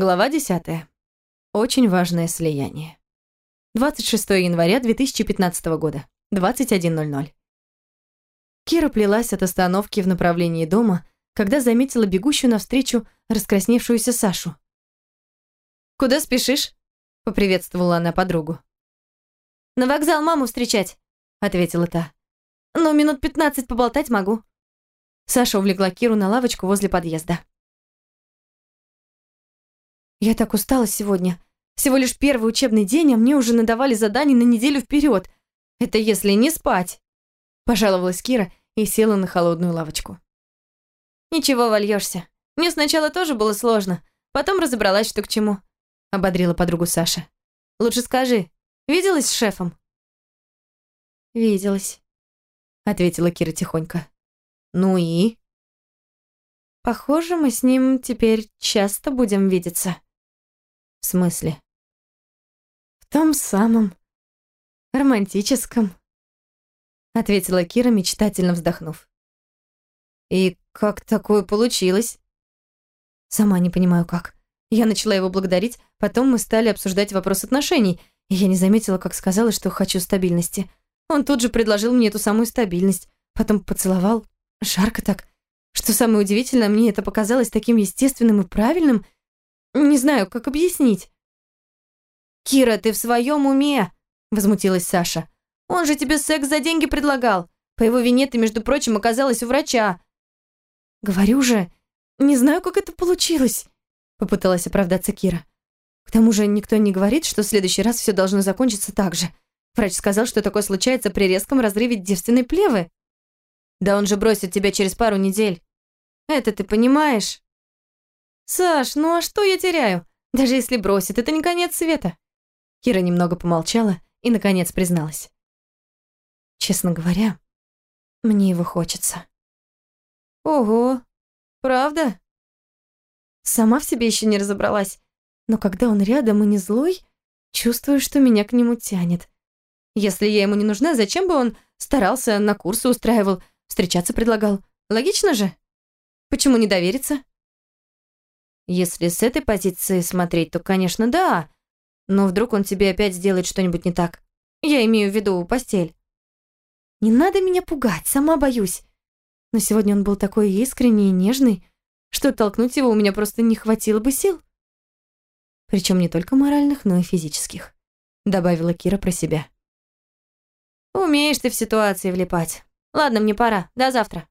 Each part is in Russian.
Глава 10. Очень важное слияние. 26 января 2015 года. 21.00. Кира плелась от остановки в направлении дома, когда заметила бегущую навстречу раскрасневшуюся Сашу. «Куда спешишь?» — поприветствовала она подругу. «На вокзал маму встречать», — ответила та. «Но минут пятнадцать поболтать могу». Саша увлекла Киру на лавочку возле подъезда. «Я так устала сегодня. Всего лишь первый учебный день, а мне уже надавали задания на неделю вперед. Это если не спать», — пожаловалась Кира и села на холодную лавочку. «Ничего, вольешься. Мне сначала тоже было сложно, потом разобралась, что к чему», — ободрила подругу Саша. «Лучше скажи, виделась с шефом?» «Виделась», — ответила Кира тихонько. «Ну и?» «Похоже, мы с ним теперь часто будем видеться». «В смысле?» «В том самом романтическом», — ответила Кира, мечтательно вздохнув. «И как такое получилось?» «Сама не понимаю, как. Я начала его благодарить, потом мы стали обсуждать вопрос отношений, и я не заметила, как сказала, что хочу стабильности. Он тут же предложил мне эту самую стабильность, потом поцеловал. Жарко так. Что самое удивительное, мне это показалось таким естественным и правильным. Не знаю, как объяснить. «Кира, ты в своем уме?» – возмутилась Саша. «Он же тебе секс за деньги предлагал. По его вине ты, между прочим, оказалась у врача». «Говорю же, не знаю, как это получилось», – попыталась оправдаться Кира. «К тому же никто не говорит, что в следующий раз все должно закончиться так же. Врач сказал, что такое случается при резком разрыве девственной плевы». «Да он же бросит тебя через пару недель. Это ты понимаешь?» «Саш, ну а что я теряю? Даже если бросит, это не конец света». Кира немного помолчала и, наконец, призналась. «Честно говоря, мне его хочется». «Ого, правда?» Сама в себе еще не разобралась, но когда он рядом и не злой, чувствую, что меня к нему тянет. Если я ему не нужна, зачем бы он старался, на курсы устраивал, встречаться предлагал? Логично же? Почему не довериться? Если с этой позиции смотреть, то, конечно, да. Но вдруг он тебе опять сделает что-нибудь не так. Я имею в виду постель. Не надо меня пугать, сама боюсь. Но сегодня он был такой искренний и нежный, что толкнуть его у меня просто не хватило бы сил. Причем не только моральных, но и физических, добавила Кира про себя. Умеешь ты в ситуации влипать. Ладно, мне пора. До завтра.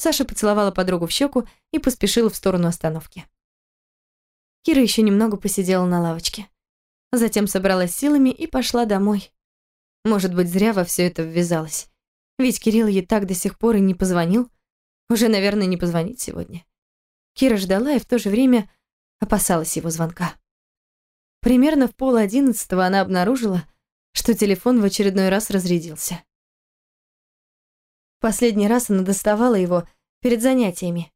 Саша поцеловала подругу в щеку и поспешила в сторону остановки. Кира еще немного посидела на лавочке. Затем собралась силами и пошла домой. Может быть, зря во все это ввязалась. Ведь Кирилл ей так до сих пор и не позвонил. Уже, наверное, не позвонит сегодня. Кира ждала и в то же время опасалась его звонка. Примерно в пол одиннадцатого она обнаружила, что телефон в очередной раз разрядился. Последний раз она доставала его перед занятиями.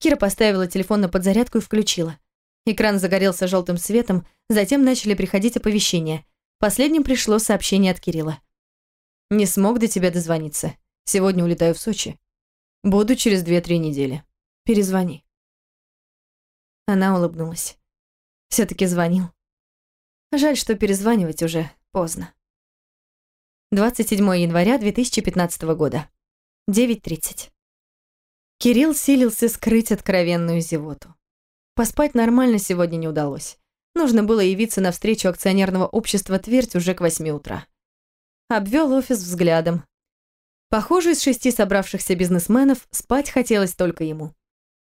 Кира поставила телефон на подзарядку и включила. Экран загорелся желтым светом, затем начали приходить оповещения. Последним пришло сообщение от Кирилла. «Не смог до тебя дозвониться. Сегодня улетаю в Сочи. Буду через две-три недели. Перезвони». Она улыбнулась. все таки звонил. Жаль, что перезванивать уже поздно. 27 января 2015 года. 9.30. Кирилл силился скрыть откровенную зевоту. Поспать нормально сегодня не удалось. Нужно было явиться на встречу акционерного общества «Твердь» уже к 8 утра. Обвел офис взглядом. Похоже, из шести собравшихся бизнесменов спать хотелось только ему.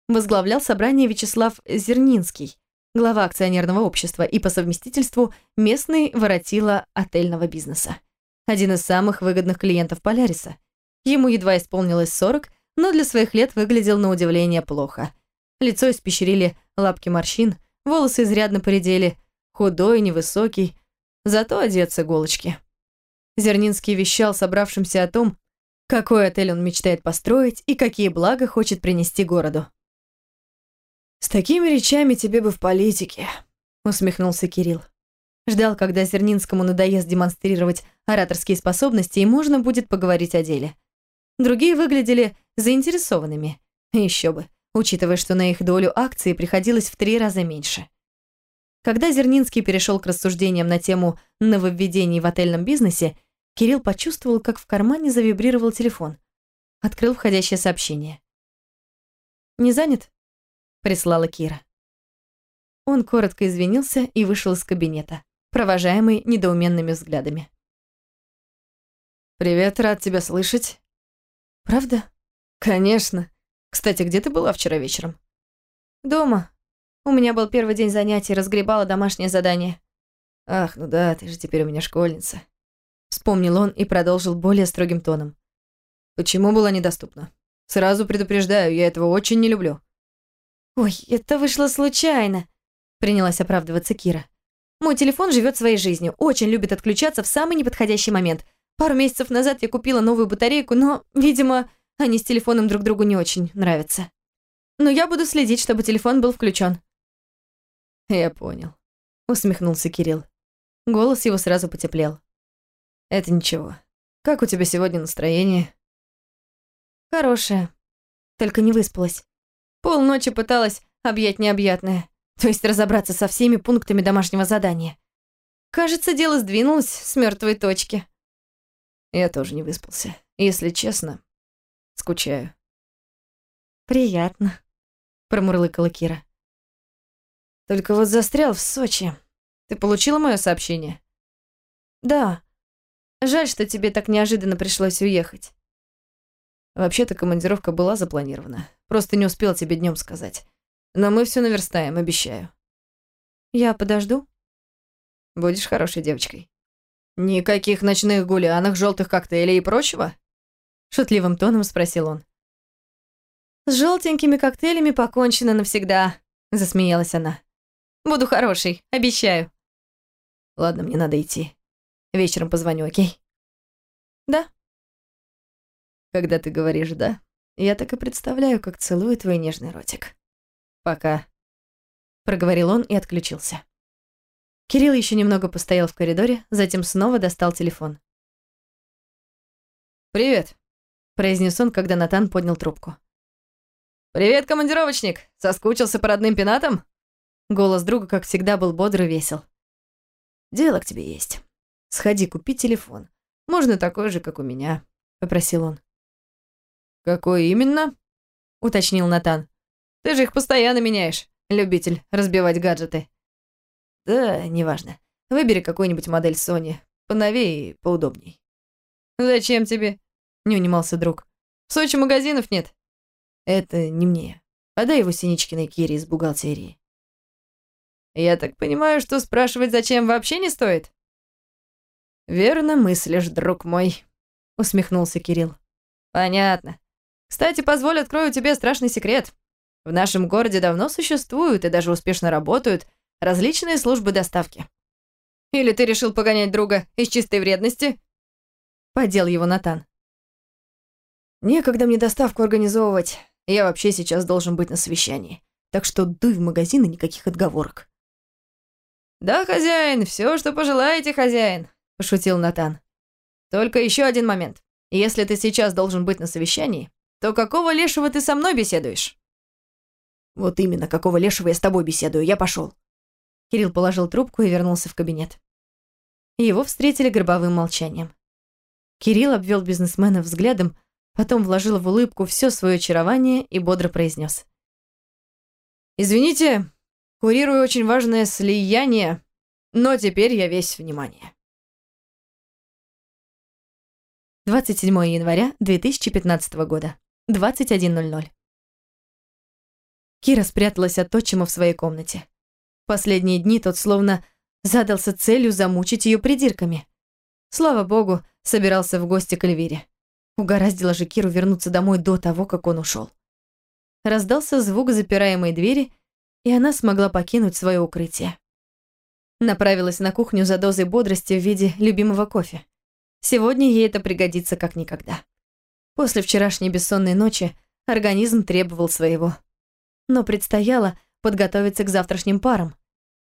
Возглавлял собрание Вячеслав Зернинский, глава акционерного общества и по совместительству местный воротила отельного бизнеса. Один из самых выгодных клиентов Поляриса. Ему едва исполнилось 40, но для своих лет выглядел на удивление плохо. Лицо испещрили лапки морщин, волосы изрядно поредели, худой, невысокий, зато одет с иголочки. Зернинский вещал собравшимся о том, какой отель он мечтает построить и какие блага хочет принести городу. «С такими речами тебе бы в политике», — усмехнулся Кирилл. Ждал, когда Зернинскому надоест демонстрировать ораторские способности, и можно будет поговорить о деле. Другие выглядели заинтересованными. Еще бы. учитывая, что на их долю акции приходилось в три раза меньше. Когда Зернинский перешел к рассуждениям на тему нововведений в отельном бизнесе, Кирилл почувствовал, как в кармане завибрировал телефон. Открыл входящее сообщение. «Не занят?» – прислала Кира. Он коротко извинился и вышел из кабинета, провожаемый недоуменными взглядами. «Привет, рад тебя слышать». «Правда?» «Конечно. Кстати, где ты была вчера вечером?» «Дома. У меня был первый день занятий, разгребала домашнее задание». «Ах, ну да, ты же теперь у меня школьница». Вспомнил он и продолжил более строгим тоном. «Почему была недоступна? Сразу предупреждаю, я этого очень не люблю». «Ой, это вышло случайно», — принялась оправдываться Кира. «Мой телефон живет своей жизнью, очень любит отключаться в самый неподходящий момент. Пару месяцев назад я купила новую батарейку, но, видимо, они с телефоном друг другу не очень нравятся. Но я буду следить, чтобы телефон был включен. «Я понял», — усмехнулся Кирилл. Голос его сразу потеплел. «Это ничего. Как у тебя сегодня настроение?» «Хорошее. Только не выспалась. Полночи пыталась объять необъятное, то есть разобраться со всеми пунктами домашнего задания. Кажется, дело сдвинулось с мертвой точки». Я тоже не выспался. Если честно, скучаю. «Приятно», — промурлыкала Кира. «Только вот застрял в Сочи. Ты получила мое сообщение?» «Да. Жаль, что тебе так неожиданно пришлось уехать». Вообще-то командировка была запланирована. Просто не успел тебе днем сказать. Но мы все наверстаем, обещаю. Я подожду. Будешь хорошей девочкой. Никаких ночных гулянок, желтых коктейлей и прочего? Шутливым тоном спросил он. С желтенькими коктейлями покончено навсегда, засмеялась она. Буду хорошей, обещаю. Ладно, мне надо идти. Вечером позвоню, окей? Да. Когда ты говоришь «да», я так и представляю, как целую твой нежный ротик. Пока. Проговорил он и отключился. Кирилл еще немного постоял в коридоре, затем снова достал телефон. «Привет», — произнес он, когда Натан поднял трубку. «Привет, командировочник! Соскучился по родным пенатам?» Голос друга, как всегда, был бодр и весел. «Дело к тебе есть. Сходи, купи телефон. Можно такой же, как у меня», — попросил он. «Какой именно?» — уточнил Натан. «Ты же их постоянно меняешь, любитель разбивать гаджеты». «Да, неважно. Выбери какую-нибудь модель Sony. Поновее и поудобней». «Зачем тебе?» — не унимался друг. «В Сочи магазинов нет». «Это не мне. Подай его Синичкиной Кире из бухгалтерии». «Я так понимаю, что спрашивать зачем вообще не стоит?» «Верно мыслишь, друг мой», — усмехнулся Кирилл. «Понятно. Кстати, позволь открою тебе страшный секрет. В нашем городе давно существуют и даже успешно работают различные службы доставки. Или ты решил погонять друга из чистой вредности? Подел его Натан. Некогда мне доставку организовывать. Я вообще сейчас должен быть на совещании. Так что дуй в магазин и никаких отговорок. Да, хозяин, все, что пожелаете, хозяин, пошутил Натан. Только еще один момент. Если ты сейчас должен быть на совещании, то какого лешего ты со мной беседуешь? Вот именно, какого лешего я с тобой беседую, я пошел. Кирилл положил трубку и вернулся в кабинет. Его встретили гробовым молчанием. Кирилл обвел бизнесмена взглядом, потом вложил в улыбку все свое очарование и бодро произнес. «Извините, курирую очень важное слияние, но теперь я весь внимание». 27 января 2015 года. 21.00. Кира спряталась от отчима в своей комнате. Последние дни тот словно задался целью замучить ее придирками. Слава богу, собирался в гости к Эльвире. Угораздило же Киру вернуться домой до того, как он ушел. Раздался звук запираемой двери, и она смогла покинуть свое укрытие. Направилась на кухню за дозой бодрости в виде любимого кофе. Сегодня ей это пригодится как никогда. После вчерашней бессонной ночи организм требовал своего. Но предстояло подготовиться к завтрашним парам.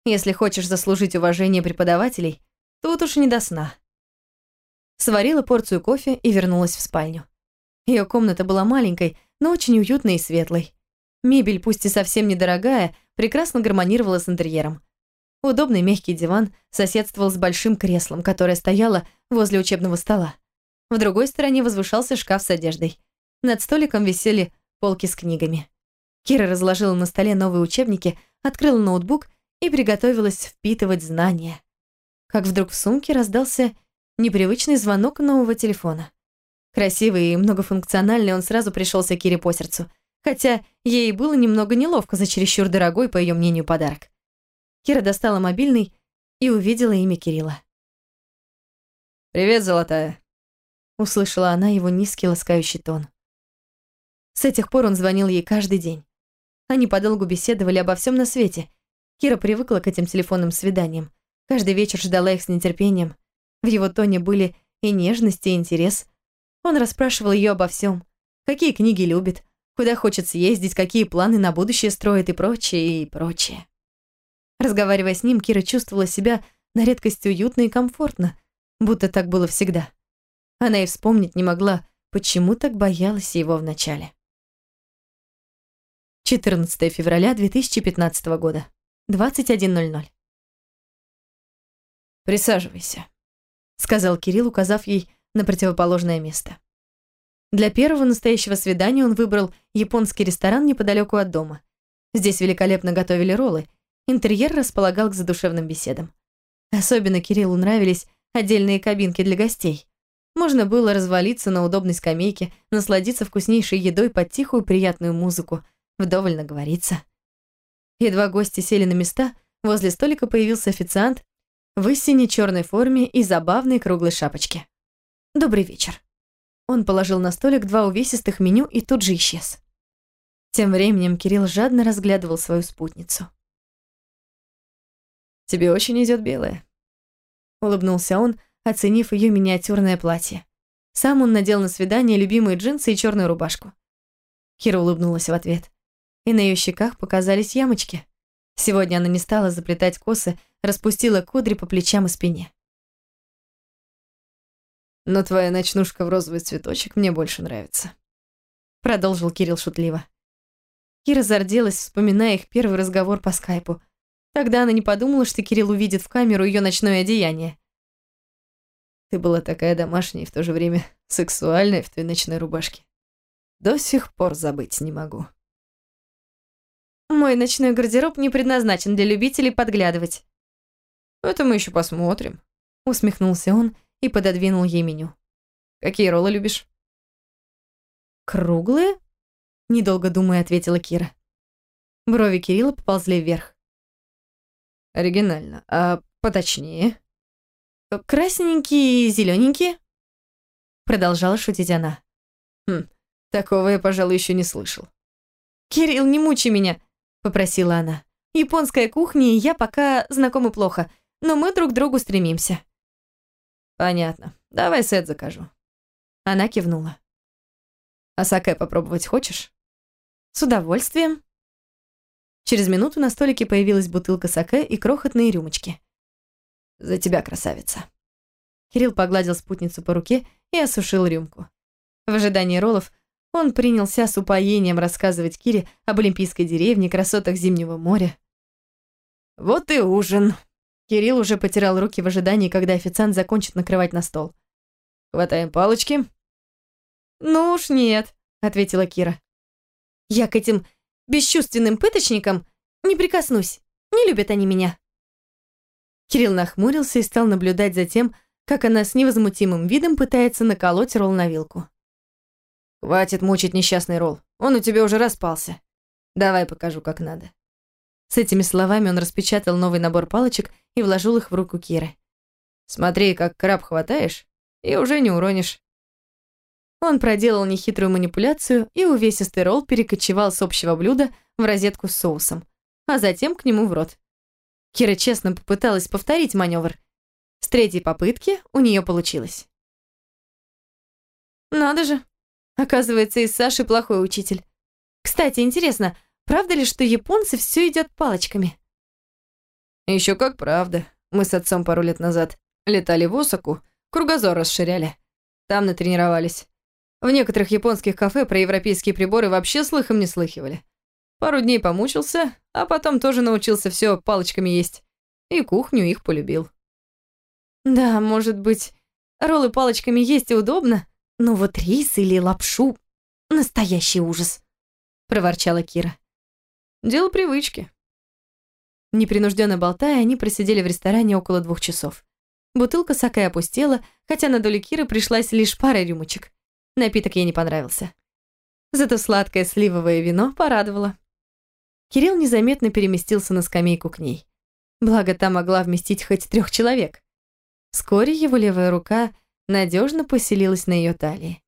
Если хочешь заслужить уважение преподавателей, тут уж не до сна. Сварила порцию кофе и вернулась в спальню. Ее комната была маленькой, но очень уютной и светлой. Мебель, пусть и совсем недорогая, прекрасно гармонировала с интерьером. Удобный мягкий диван соседствовал с большим креслом, которое стояло возле учебного стола. В другой стороне возвышался шкаф с одеждой. Над столиком висели полки с книгами. Кира разложила на столе новые учебники, открыла ноутбук и приготовилась впитывать знания. Как вдруг в сумке раздался непривычный звонок нового телефона. Красивый и многофункциональный он сразу пришелся Кире по сердцу, хотя ей было немного неловко за чересчур дорогой, по ее мнению, подарок. Кира достала мобильный и увидела имя Кирилла. «Привет, золотая», — услышала она его низкий ласкающий тон. С этих пор он звонил ей каждый день. Они подолгу беседовали обо всем на свете. Кира привыкла к этим телефонным свиданиям. Каждый вечер ждала их с нетерпением. В его тоне были и нежность, и интерес. Он расспрашивал ее обо всем. Какие книги любит, куда хочет съездить, какие планы на будущее строит и прочее, и прочее. Разговаривая с ним, Кира чувствовала себя на редкость уютно и комфортно, будто так было всегда. Она и вспомнить не могла, почему так боялась его вначале. 14 февраля 2015 года, 21.00. «Присаживайся», — сказал Кирилл, указав ей на противоположное место. Для первого настоящего свидания он выбрал японский ресторан неподалеку от дома. Здесь великолепно готовили роллы, Интерьер располагал к задушевным беседам. Особенно Кириллу нравились отдельные кабинки для гостей. Можно было развалиться на удобной скамейке, насладиться вкуснейшей едой под тихую приятную музыку, вдоволь наговориться. Едва гости сели на места, возле столика появился официант в истине черной форме и забавной круглой шапочке. «Добрый вечер». Он положил на столик два увесистых меню и тут же исчез. Тем временем Кирилл жадно разглядывал свою спутницу. Тебе очень идет белое. Улыбнулся он, оценив ее миниатюрное платье. Сам он надел на свидание любимые джинсы и черную рубашку. Кира улыбнулась в ответ. И на ее щеках показались ямочки. Сегодня она не стала заплетать косы, распустила кудри по плечам и спине. «Но твоя ночнушка в розовый цветочек мне больше нравится», продолжил Кирилл шутливо. Кира зарделась, вспоминая их первый разговор по скайпу. Тогда она не подумала, что Кирилл увидит в камеру ее ночное одеяние. Ты была такая домашняя и в то же время сексуальная в твоей ночной рубашке. До сих пор забыть не могу. Мой ночной гардероб не предназначен для любителей подглядывать. Это мы еще посмотрим. Усмехнулся он и пододвинул ей меню. Какие роллы любишь? Круглые? Недолго думая, ответила Кира. Брови Кирилла поползли вверх. Оригинально. А поточнее? Красненькие и зелененькие? Продолжала шутить она. Хм, такого я, пожалуй, еще не слышал. «Кирилл, не мучи меня», — попросила она. «Японская кухня и я пока знакомы плохо, но мы друг к другу стремимся». «Понятно. Давай сет закажу». Она кивнула. «А саке попробовать хочешь?» «С удовольствием». Через минуту на столике появилась бутылка саке и крохотные рюмочки. «За тебя, красавица!» Кирилл погладил спутницу по руке и осушил рюмку. В ожидании роллов он принялся с упоением рассказывать Кире об Олимпийской деревне, красотах Зимнего моря. «Вот и ужин!» Кирилл уже потирал руки в ожидании, когда официант закончит накрывать на стол. «Хватаем палочки?» «Ну уж нет», — ответила Кира. «Я к этим бесчувственным пыточникам не прикоснусь. Не любят они меня». Кирилл нахмурился и стал наблюдать за тем, как она с невозмутимым видом пытается наколоть ролл на вилку. «Хватит мучить несчастный ролл. Он у тебя уже распался. Давай покажу, как надо». С этими словами он распечатал новый набор палочек и вложил их в руку Киры. «Смотри, как краб хватаешь, и уже не уронишь. Он проделал нехитрую манипуляцию, и увесистый ролл перекочевал с общего блюда в розетку с соусом, а затем к нему в рот. Кира честно попыталась повторить маневр. С третьей попытки у нее получилось. Надо же. Оказывается, из Саши плохой учитель. Кстати, интересно, правда ли, что японцы все едят палочками? Еще как правда. Мы с отцом пару лет назад летали в Осаку, кругозор расширяли. Там натренировались. В некоторых японских кафе про европейские приборы вообще слыхом не слыхивали. Пару дней помучился, а потом тоже научился все палочками есть. И кухню их полюбил. Да, может быть, роллы палочками есть и удобно, но вот рис или лапшу — настоящий ужас, проворчала Кира. Дело привычки. Непринужденно болтая, они просидели в ресторане около двух часов. Бутылка саке опустела, хотя на долю Киры пришлась лишь пара рюмочек. Напиток ей не понравился. Зато сладкое сливовое вино порадовало. Кирилл незаметно переместился на скамейку к ней. Благо, та могла вместить хоть трех человек. Вскоре его левая рука надежно поселилась на ее талии.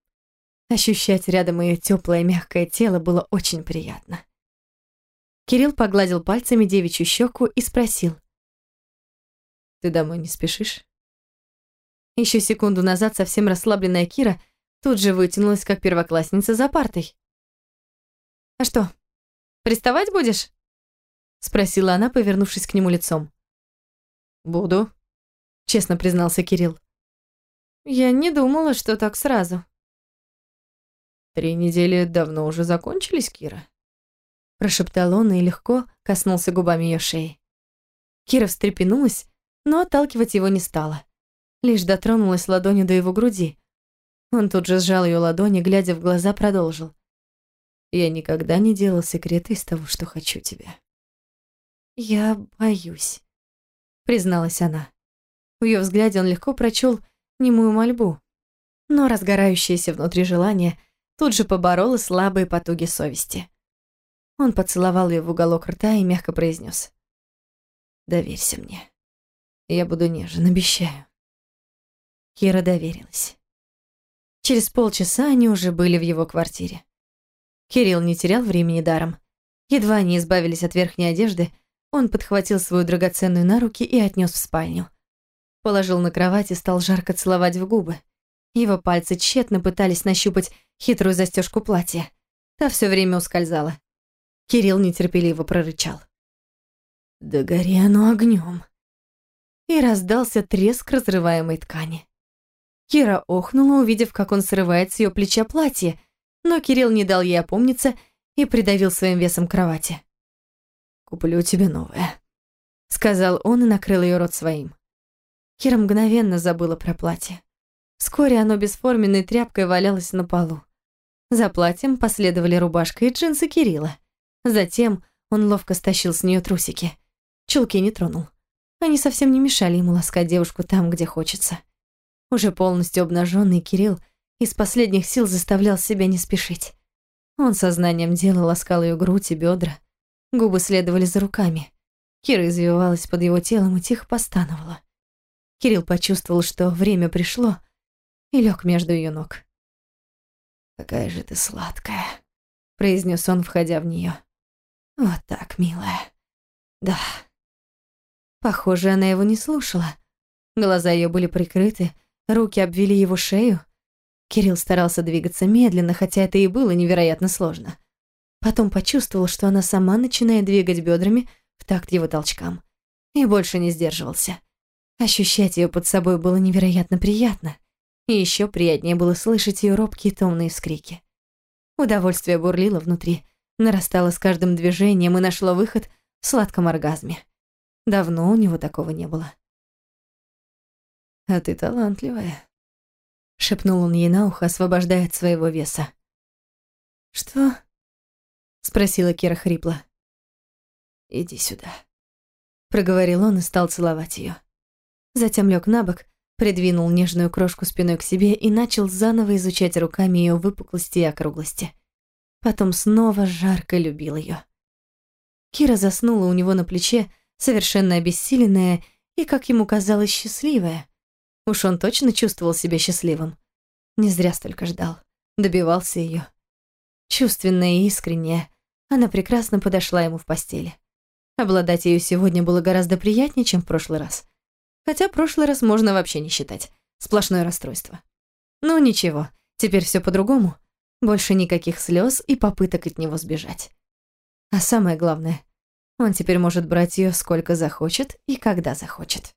Ощущать рядом ее теплое мягкое тело было очень приятно. Кирилл погладил пальцами девичью щеку и спросил. «Ты домой не спешишь?» Еще секунду назад совсем расслабленная Кира тут же вытянулась, как первоклассница за партой. «А что, приставать будешь?» Спросила она, повернувшись к нему лицом. «Буду», — честно признался Кирилл. «Я не думала, что так сразу». «Три недели давно уже закончились, Кира?» прошептал он и легко коснулся губами ее шеи. Кира встрепенулась, но отталкивать его не стала. Лишь дотронулась ладонью до его груди. Он тут же сжал ее ладони, глядя в глаза, продолжил. «Я никогда не делал секрета из того, что хочу тебя». «Я боюсь», — призналась она. В ее взгляде он легко прочел немую мольбу, но разгорающееся внутри желание тут же побороло слабые потуги совести. Он поцеловал ее в уголок рта и мягко произнес: «Доверься мне. Я буду нежен, обещаю». Кира доверилась. Через полчаса они уже были в его квартире. Кирилл не терял времени даром. Едва они избавились от верхней одежды, он подхватил свою драгоценную на руки и отнес в спальню. Положил на кровать и стал жарко целовать в губы. Его пальцы тщетно пытались нащупать хитрую застежку платья. Та все время ускользала. Кирилл нетерпеливо прорычал. «Да гори оно огнем!» И раздался треск разрываемой ткани. Кира охнула, увидев, как он срывает с ее плеча платье, но Кирилл не дал ей опомниться и придавил своим весом кровати. «Куплю тебе новое», — сказал он и накрыл ее рот своим. Кира мгновенно забыла про платье. Вскоре оно бесформенной тряпкой валялось на полу. За платьем последовали рубашка и джинсы Кирилла. Затем он ловко стащил с нее трусики. Чулки не тронул. Они совсем не мешали ему ласкать девушку там, где хочется. Уже полностью обнаженный Кирилл из последних сил заставлял себя не спешить. Он сознанием дела ласкал ее грудь и бедра. Губы следовали за руками. Кира извивалась под его телом и тихо постановала. Кирилл почувствовал, что время пришло, и лег между ее ног. «Какая же ты сладкая», — произнес он, входя в нее. Вот так, милая. Да. Похоже, она его не слушала. Глаза ее были прикрыты, руки обвили его шею. Кирилл старался двигаться медленно, хотя это и было невероятно сложно. Потом почувствовал, что она сама начинает двигать бедрами в такт его толчкам. И больше не сдерживался. Ощущать ее под собой было невероятно приятно. И еще приятнее было слышать ее робкие томные вскрики. Удовольствие бурлило внутри, нарастало с каждым движением и нашло выход в сладком оргазме. Давно у него такого не было. «А ты талантливая», — шепнул он ей на ухо, освобождая от своего веса. «Что?» — спросила Кира хрипло. «Иди сюда», — проговорил он и стал целовать ее. Затем лег на бок, придвинул нежную крошку спиной к себе и начал заново изучать руками ее выпуклости и округлости. Потом снова жарко любил ее. Кира заснула у него на плече, совершенно обессиленная и, как ему казалось, счастливая. Уж он точно чувствовал себя счастливым. Не зря столько ждал, добивался ее. Чувственная и искренняя, она прекрасно подошла ему в постели. Обладать ею сегодня было гораздо приятнее, чем в прошлый раз. Хотя прошлый раз можно вообще не считать. Сплошное расстройство. Ну ничего, теперь все по-другому. Больше никаких слез и попыток от него сбежать. А самое главное, он теперь может брать ее сколько захочет и когда захочет.